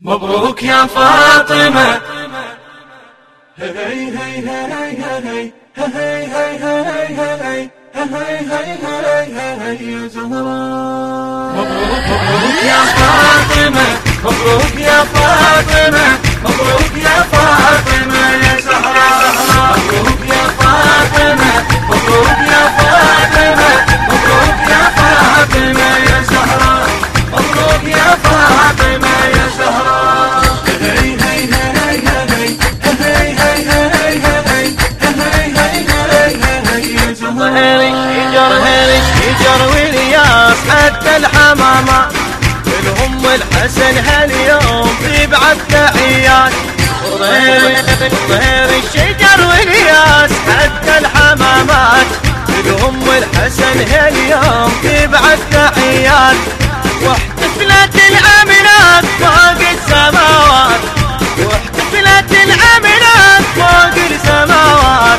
مبروك يا فاطمة هي هي هي هي هي هي يا زهراء مبروك مبروك يا فاطمة مبروك يا فاطمة الحمامة الهم الحسن هاليوم في بعد تحيات ظهير الشجر والياس حتى الحمامات. الهم الحسن هاليوم في بعد تحيات واحتفلت الامنات فوق السماوات. واحتفلت الامنات فوق السماوات.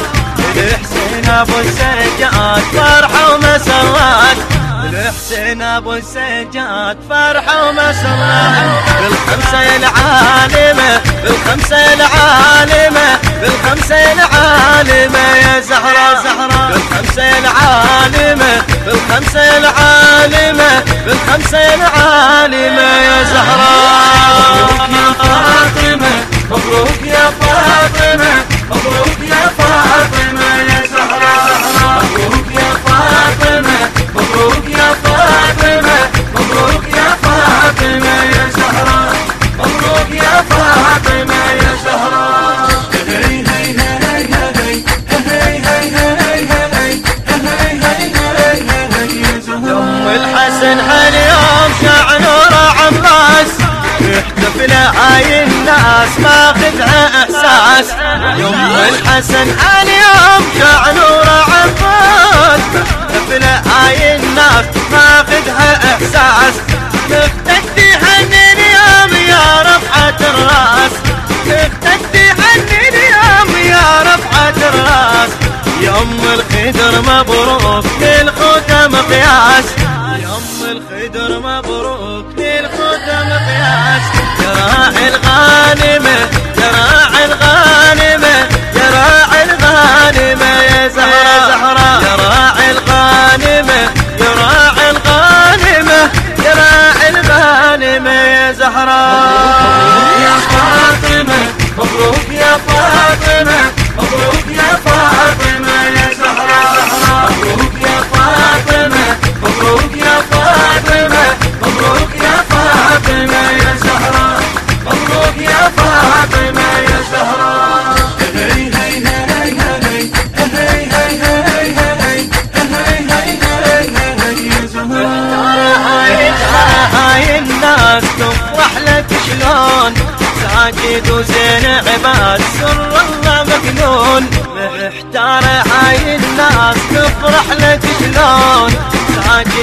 الحسين أبو السجاد فرحه ومسرات الحسين ابو السجاد فرحه ومسرات بالخمسة العالمة بالخمسة العالمة بالخمسة العالمة يا زهرة زهرة. بالخمسة العالمة بالخمسة العالمة بالخمسة العالمة يا مبروك يا فاطمة مبروك يا فاطمة. الناس ماخذها أحساس. يوم الحسن هاليوم شع نور عباس يحتفل هاي الناس ماخذها أحساس. أختك تهني اليوم يا رفعة الرأس. أختك تهني اليوم يا رفعة الرأس. يوم الخدر مبروك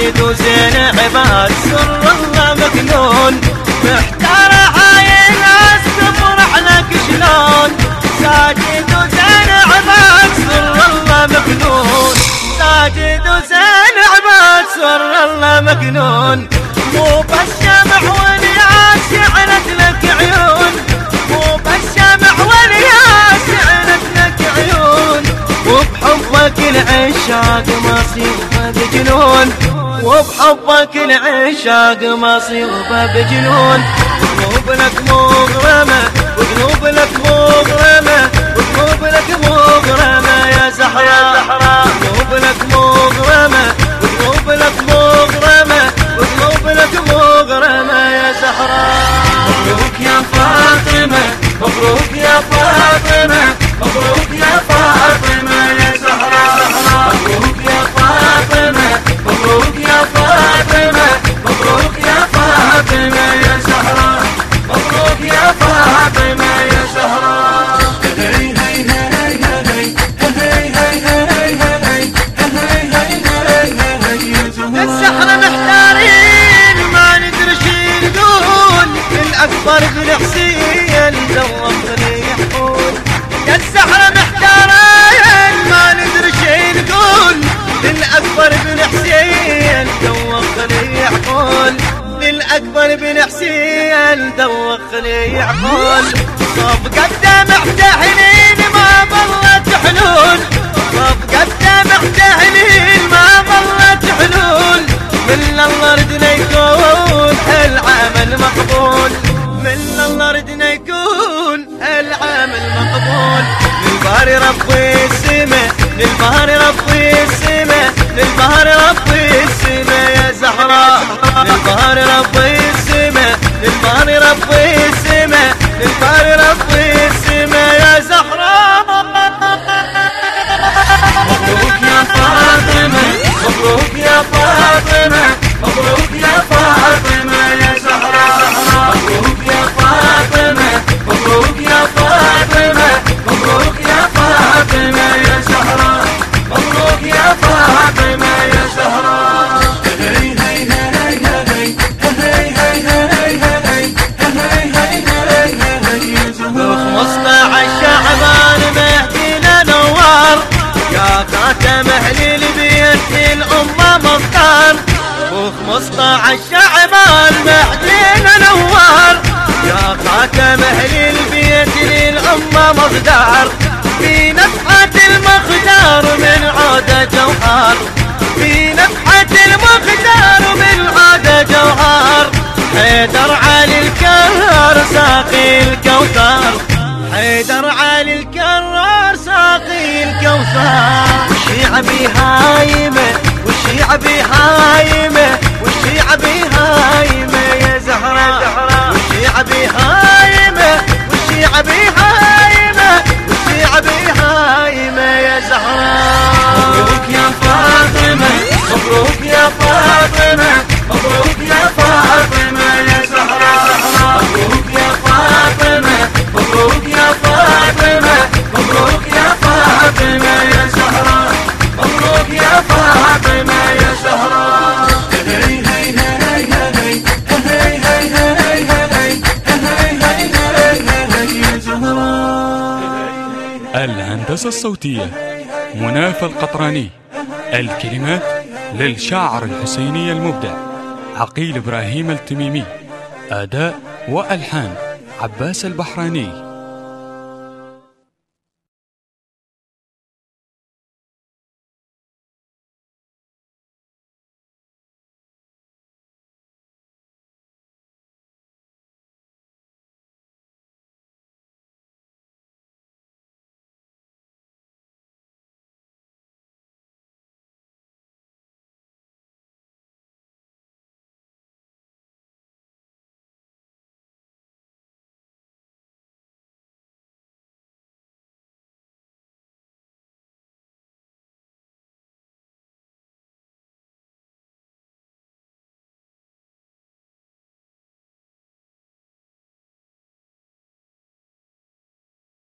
ساجد وزين عباد سر الله مكنون محتار الناس تفرح لك شلون؟ ساجد وزين عباد سر الله مكنون ساجد وزين عباد سر الله مكنون مو بالشمع والياس يعنت لك العشاق مصيبة بجنون وبحبك العشاق مصيبة بجنون قلوب لك مغرمة وقلوب لك مغرمة وقلوب لك مغرمة يا زهراء قلوب لك مغرمة السحرة محتارين ما ندري شي نقول الأكبر بن حسين دوخني يحول يا السحرة محتارين ما ندري شي نقول للأكبر بن حسين دوخني يحول للأكبر الأكبر بن حسين دوخني يعقول صوب قدام حنين ما ظلت حلول. صوب قدام حنين ما ظلت حلول. من الله ردنا يكون العمل مقبول من الله ردنا يكون العمل مقبول للباري ربي السماء للباري ربي السماء للباري ربي السماء يا زهراء. مختار. وخ مصنع الشعبان مهدينا نوار يا خاتم أهل البيت للامه مصدر. في نفحة المقدار من عود جوهر. في نفحة المقدار من عود جوهر. حيدر علي الكرار ساقي الكوثر. حيدر علي الكرار ساقي الكوثر. والشيعبي هايمة والشيعة بهايمه والشيعة بهايمه الهندسة الصوتية مناف القطراني الكلمات للشاعر الحسيني المبدع عقيل إبراهيم التميمي أداء وألحان عباس البحراني.